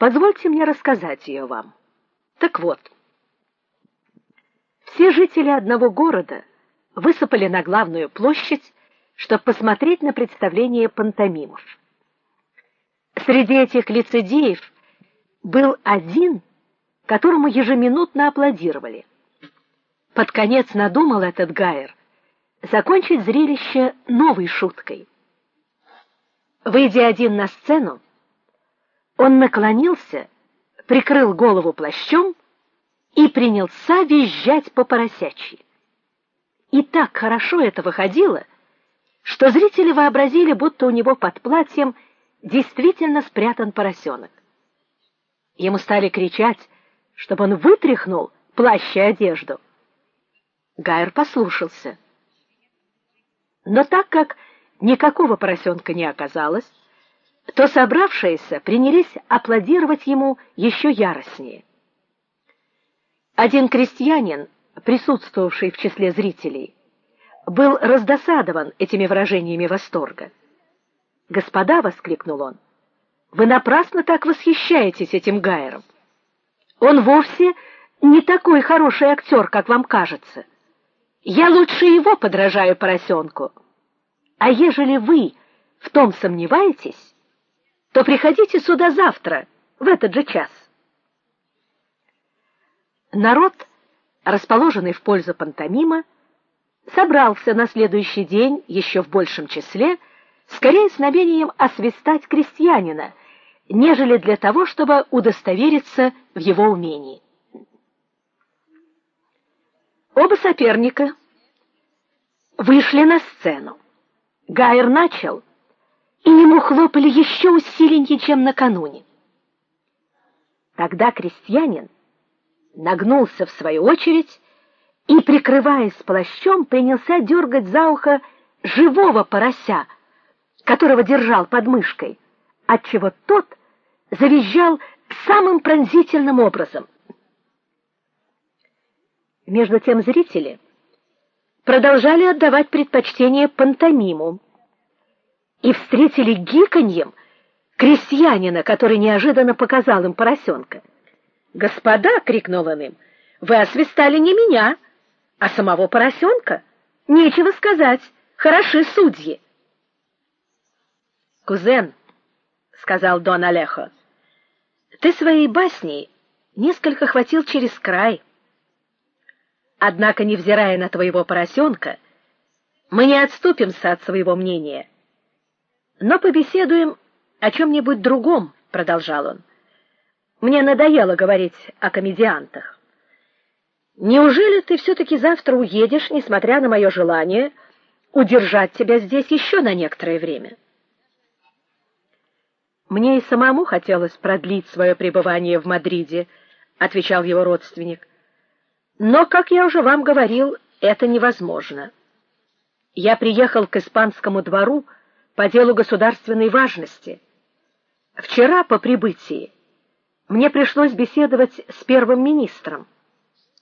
Позвольте мне рассказать ее вам. Так вот, все жители одного города высыпали на главную площадь, чтобы посмотреть на представление пантомимов. Среди этих лицедеев был один, которому ежеминутно аплодировали. Под конец надумал этот Гайер закончить зрелище новой шуткой. Выйдя один на сцену, он наклонился, прикрыл голову плащом и принялся визжать по поросячьи. И так хорошо это выходило, что зрители вообразили, будто у него под платьем действительно спрятан поросенок. Ему стали кричать, чтобы он вытряхнул плащ и одежду. Гайер послушался. Но так как никакого поросенка не оказалось, то собравшиеся принялись аплодировать ему еще яростнее. Один крестьянин, присутствовавший в числе зрителей, был раздосадован этими выражениями восторга. "Господа", воскликнул он. "Вы напрасно так восхищаетесь этим Гайером. Он вовсе не такой хороший актер, как вам кажется. Я лучше его подражаю поросенку. А ежели вы в том сомневаетесь, то приходите сюда завтра в этот же час. Народ, расположенный в пользу пантомима, собрался на следующий день еще в большем числе, скорее с намерением освистать крестьянина, нежели для того, чтобы удостовериться в его умении. Оба соперника вышли на сцену. Гайер начал, и ему хлопали еще усиленнее, чем накануне. Тогда крестьянин нагнулся в свою очередь и, прикрываясь плащом, принялся дергать за ухо живого порося, которого держал под мышкой, отчего тот завизжал самым пронзительным образом. Между тем зрители продолжали отдавать предпочтение пантомиму и встретили гиканьем крестьянина, который неожиданно показал им поросенка. "Господа", крикнул он им. "Вы освистали не меня, а самого поросенка. Нечего сказать, хороши судьи". "Кузен", сказал Дон Алехо. "Ты своей басней несколько хватил через край. Однако, невзирая на твоего поросенка, мы не отступимся от своего мнения. Но побеседуем о чем нибудь другом, продолжал он. Мне надоело говорить о комедиантах. Неужели ты все таки завтра уедешь, несмотря на мое желание удержать тебя здесь еще на некоторое время? Мне и самому хотелось продлить свое пребывание в Мадриде, отвечал его родственник. Но, как я уже вам говорил, это невозможно. Я приехал к испанскому двору по делу государственной важности. Вчера по прибытии мне пришлось беседовать с первым министром.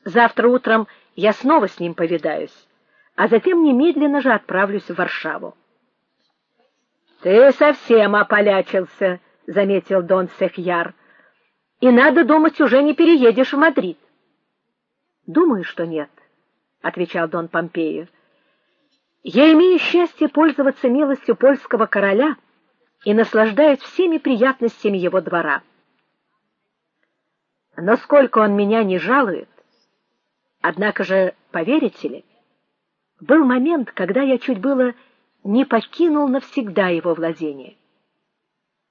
Завтра утром я снова с ним повидаюсь, а затем немедленно же отправлюсь в Варшаву. Ты совсем ополячился, заметил Дон Сехьяр. И надо думать, уже не переедешь в Мадрид. Думаю, что нет, отвечал Дон Помпею. Я имею счастье пользоваться милостью польского короля и наслаждаюсь всеми приятностями его двора. Но сколько он меня не жалует, однако же, поверите ли, был момент, когда я чуть было не покинул навсегда его владение.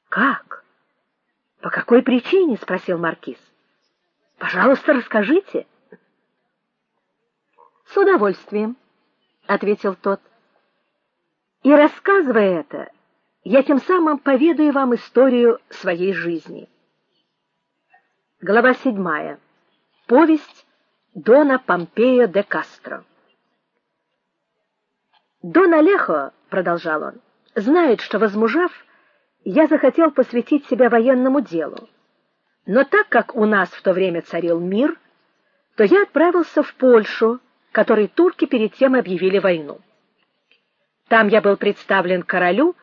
Как? По какой причине, спросил маркиз. Пожалуйста, расскажите. С удовольствием ответил тот. И рассказывая это, я тем самым поведаю вам историю своей жизни. Глава седьмая. Повесть Дона Помпея де Кастро. Дон Алехо, продолжал он, знает, что возмужав, я захотел посвятить себя военному делу. Но так как у нас в то время царил мир, то я отправился в Польшу которой турки перед тем объявили войну. Там я был представлен королю